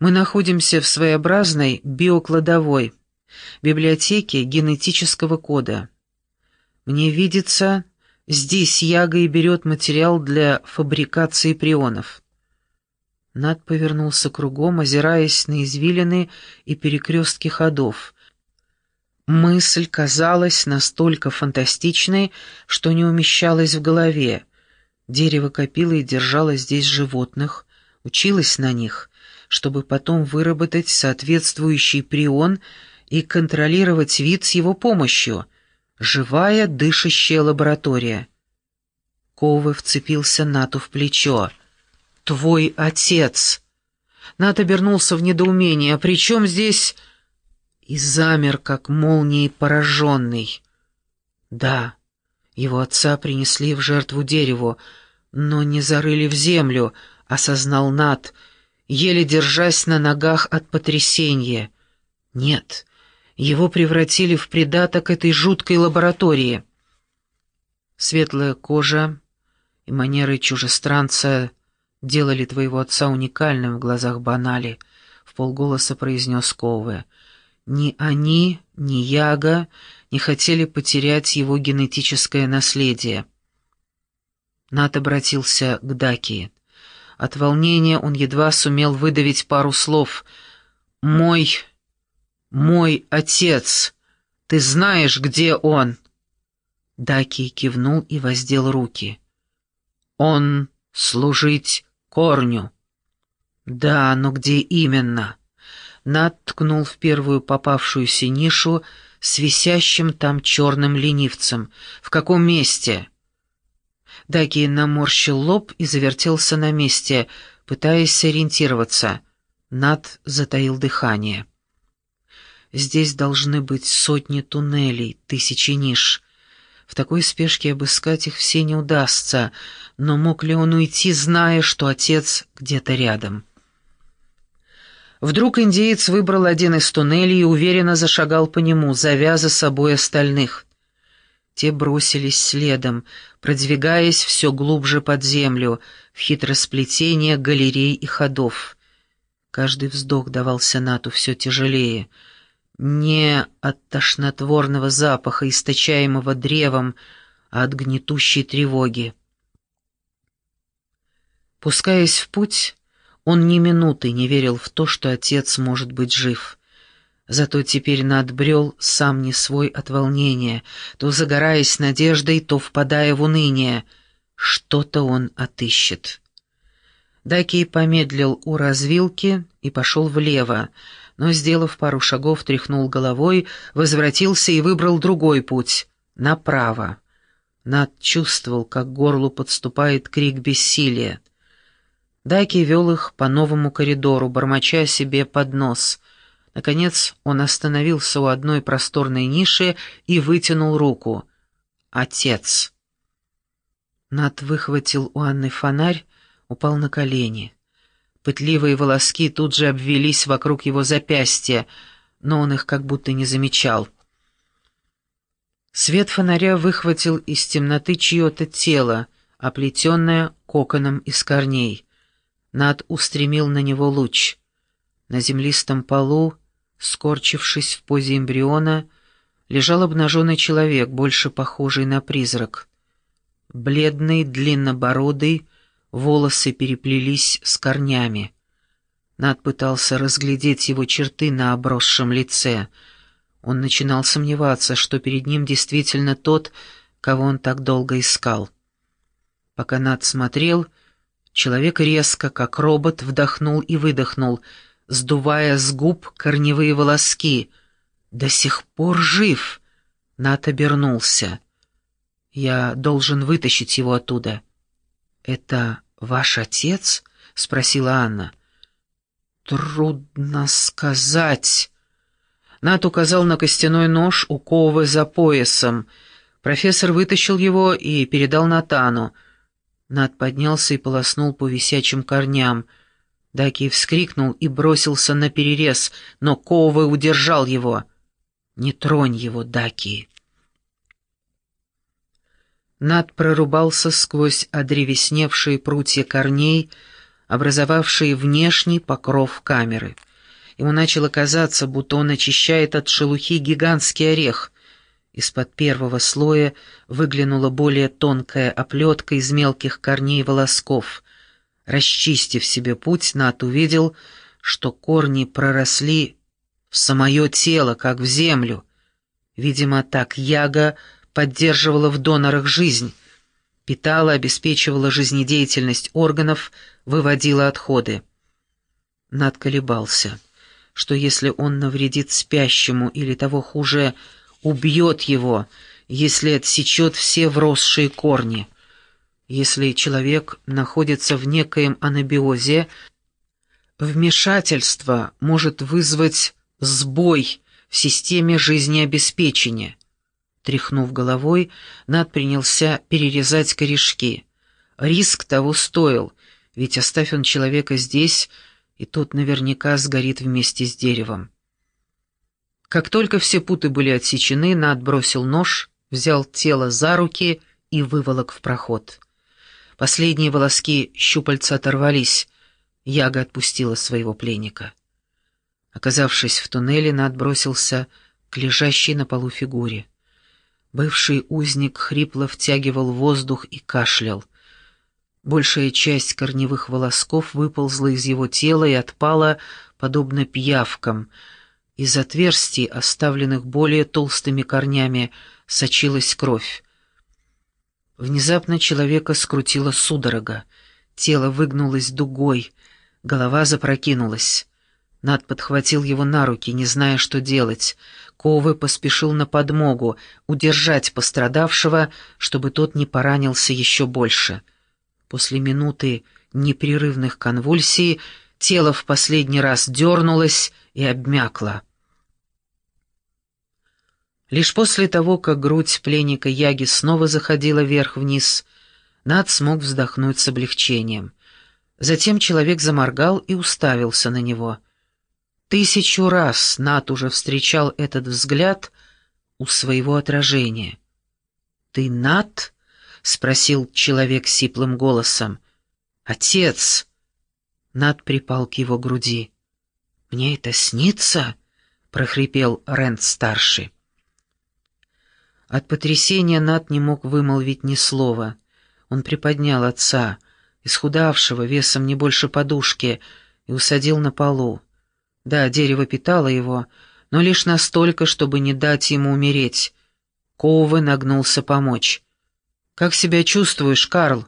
Мы находимся в своеобразной биокладовой, библиотеке генетического кода. Мне видится, здесь Яга и берет материал для фабрикации прионов. Над повернулся кругом, озираясь на извилины и перекрестки ходов. Мысль казалась настолько фантастичной, что не умещалась в голове. Дерево копило и держало здесь животных, училось на них, чтобы потом выработать соответствующий прион и контролировать вид с его помощью. Живая, дышащая лаборатория. Ковы вцепился Нату в плечо. «Твой отец!» Нат обернулся в недоумении. «А при чем здесь...» И замер, как молнией пораженный. «Да, его отца принесли в жертву дереву, но не зарыли в землю», — осознал Нат, еле держась на ногах от потрясения. «Нет, его превратили в придаток этой жуткой лаборатории». Светлая кожа и манеры чужестранца — делали твоего отца уникальным в глазах Банали», — в полголоса произнес Кове. «Ни они, ни Яга не хотели потерять его генетическое наследие». Нат обратился к Даки. От волнения он едва сумел выдавить пару слов. «Мой... мой отец! Ты знаешь, где он?» Даки кивнул и воздел руки. «Он служить корню. Да, но где именно? Над ткнул в первую попавшуюся нишу с висящим там черным ленивцем. В каком месте? Даги наморщил лоб и завертелся на месте, пытаясь сориентироваться. Над затаил дыхание. Здесь должны быть сотни туннелей, тысячи ниш. В такой спешке обыскать их все не удастся, но мог ли он уйти, зная, что отец где-то рядом? Вдруг индеец выбрал один из туннелей и уверенно зашагал по нему, зовя за собой остальных. Те бросились следом, продвигаясь все глубже под землю, в хитросплетение галерей и ходов. Каждый вздох давался Нату все тяжелее — не от тошнотворного запаха, источаемого древом, а от гнетущей тревоги. Пускаясь в путь, он ни минуты не верил в то, что отец может быть жив. Зато теперь надбрел сам не свой от волнения, то загораясь надеждой, то впадая в уныние. Что-то он отыщет. Даки помедлил у развилки и пошел влево, но, сделав пару шагов, тряхнул головой, возвратился и выбрал другой путь — направо. Над чувствовал, как горлу подступает крик бессилия. Даки вел их по новому коридору, бормоча себе под нос. Наконец он остановился у одной просторной ниши и вытянул руку. «Отец!» Над выхватил у Анны фонарь, упал на колени. Пытливые волоски тут же обвелись вокруг его запястья, но он их как будто не замечал. Свет фонаря выхватил из темноты чье-то тело, оплетенное коконом из корней. Над устремил на него луч. На землистом полу, скорчившись в позе эмбриона, лежал обнаженный человек, больше похожий на призрак. Бледный, длиннобородый, волосы переплелись с корнями. Над пытался разглядеть его черты на обросшем лице. Он начинал сомневаться, что перед ним действительно тот, кого он так долго искал. Пока Над смотрел, человек резко, как робот, вдохнул и выдохнул, сдувая с губ корневые волоски. «До сих пор жив!» Над обернулся. «Я должен вытащить его оттуда». «Это «Ваш отец?» — спросила Анна. «Трудно сказать». Нат указал на костяной нож у Ковы за поясом. Профессор вытащил его и передал Натану. Нат поднялся и полоснул по висячим корням. Даки вскрикнул и бросился на перерез, но Ковы удержал его. «Не тронь его, Даки!» Над прорубался сквозь одревесневшие прутья корней, образовавшие внешний покров камеры. Ему начало казаться, будто он очищает от шелухи гигантский орех. Из-под первого слоя выглянула более тонкая оплетка из мелких корней волосков. Расчистив себе путь, Нат увидел, что корни проросли в самое тело, как в землю. Видимо, так Яга поддерживала в донорах жизнь, питала, обеспечивала жизнедеятельность органов, выводила отходы. Над колебался, что если он навредит спящему или того хуже, убьет его, если отсечет все вросшие корни. Если человек находится в некоем анабиозе, вмешательство может вызвать сбой в системе жизнеобеспечения. Тряхнув головой, Над принялся перерезать корешки. Риск того стоил, ведь оставь он человека здесь, и тот наверняка сгорит вместе с деревом. Как только все путы были отсечены, Над бросил нож, взял тело за руки и выволок в проход. Последние волоски щупальца оторвались, Яга отпустила своего пленника. Оказавшись в туннеле, Над бросился к лежащей на полу фигуре. Бывший узник хрипло втягивал воздух и кашлял. Большая часть корневых волосков выползла из его тела и отпала, подобно пиявкам. Из отверстий, оставленных более толстыми корнями, сочилась кровь. Внезапно человека скрутила судорога. Тело выгнулось дугой, голова запрокинулась. Над подхватил его на руки, не зная, что делать. Ковы поспешил на подмогу, удержать пострадавшего, чтобы тот не поранился еще больше. После минуты непрерывных конвульсий тело в последний раз дернулось и обмякло. Лишь после того, как грудь пленника Яги снова заходила вверх-вниз, Над смог вздохнуть с облегчением. Затем человек заморгал и уставился на него — Тысячу раз Нат уже встречал этот взгляд у своего отражения. «Ты Нат?» — спросил человек сиплым голосом. «Отец!» Нат припал к его груди. «Мне это снится?» — прохрипел Рент-старший. От потрясения Нат не мог вымолвить ни слова. Он приподнял отца, исхудавшего весом не больше подушки, и усадил на полу. Да, дерево питало его, но лишь настолько, чтобы не дать ему умереть. Коуве нагнулся помочь. «Как себя чувствуешь, Карл?»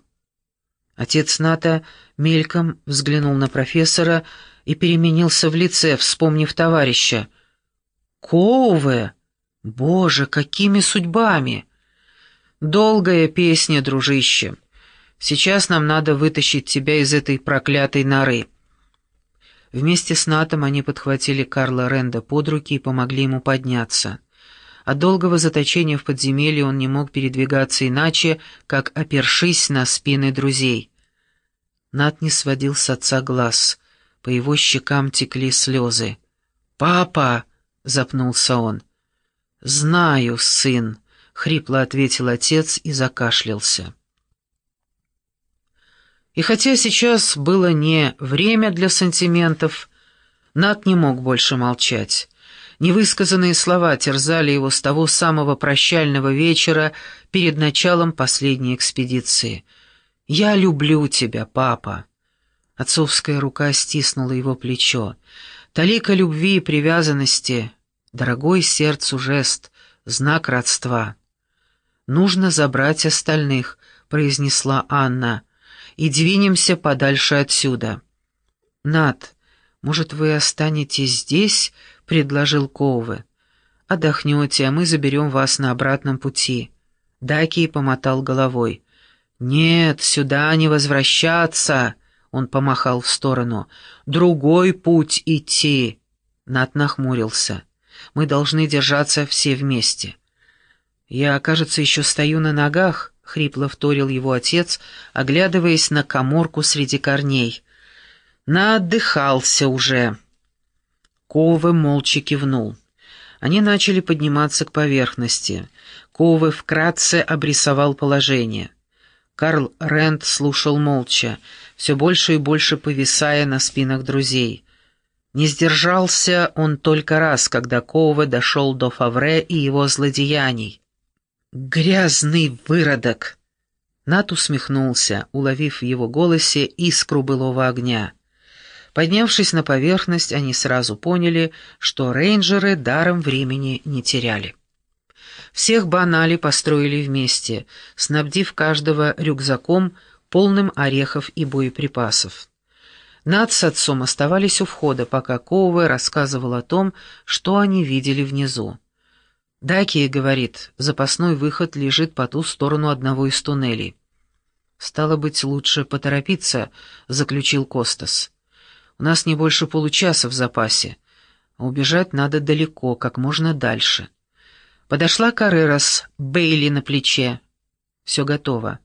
Отец Ната мельком взглянул на профессора и переменился в лице, вспомнив товарища. «Коуве? Боже, какими судьбами!» «Долгая песня, дружище. Сейчас нам надо вытащить тебя из этой проклятой норы». Вместе с Натом они подхватили Карла Ренда под руки и помогли ему подняться. От долгого заточения в подземелье он не мог передвигаться иначе, как опершись на спины друзей. Нат не сводил с отца глаз. По его щекам текли слезы. «Папа!» — запнулся он. «Знаю, сын», — хрипло ответил отец и закашлялся. И хотя сейчас было не время для сантиментов, Нат не мог больше молчать. Невысказанные слова терзали его с того самого прощального вечера перед началом последней экспедиции. «Я люблю тебя, папа». Отцовская рука стиснула его плечо. Талика любви и привязанности, дорогой сердцу жест, знак родства. «Нужно забрать остальных», — произнесла Анна и двинемся подальше отсюда». «Над, может, вы останетесь здесь?» — предложил Коуве. «Отдохнете, а мы заберем вас на обратном пути». Даки помотал головой. «Нет, сюда не возвращаться!» — он помахал в сторону. «Другой путь идти!» Над нахмурился. «Мы должны держаться все вместе». «Я, кажется, еще стою на ногах», — хрипло вторил его отец, оглядываясь на коморку среди корней. «Наотдыхался уже». Ковы молча кивнул. Они начали подниматься к поверхности. Ковы вкратце обрисовал положение. Карл Рент слушал молча, все больше и больше повисая на спинах друзей. Не сдержался он только раз, когда Коуве дошел до Фавре и его злодеяний. «Грязный выродок!» Нат усмехнулся, уловив в его голосе искру былого огня. Поднявшись на поверхность, они сразу поняли, что рейнджеры даром времени не теряли. Всех банали построили вместе, снабдив каждого рюкзаком, полным орехов и боеприпасов. Над с отцом оставались у входа, пока Коуве рассказывал о том, что они видели внизу. Даки, говорит, запасной выход лежит по ту сторону одного из туннелей. «Стало быть, лучше поторопиться», — заключил Костас. «У нас не больше получаса в запасе, а убежать надо далеко, как можно дальше». Подошла Карерас, Бейли на плече. «Все готово».